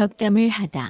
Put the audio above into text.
덕담을 하다.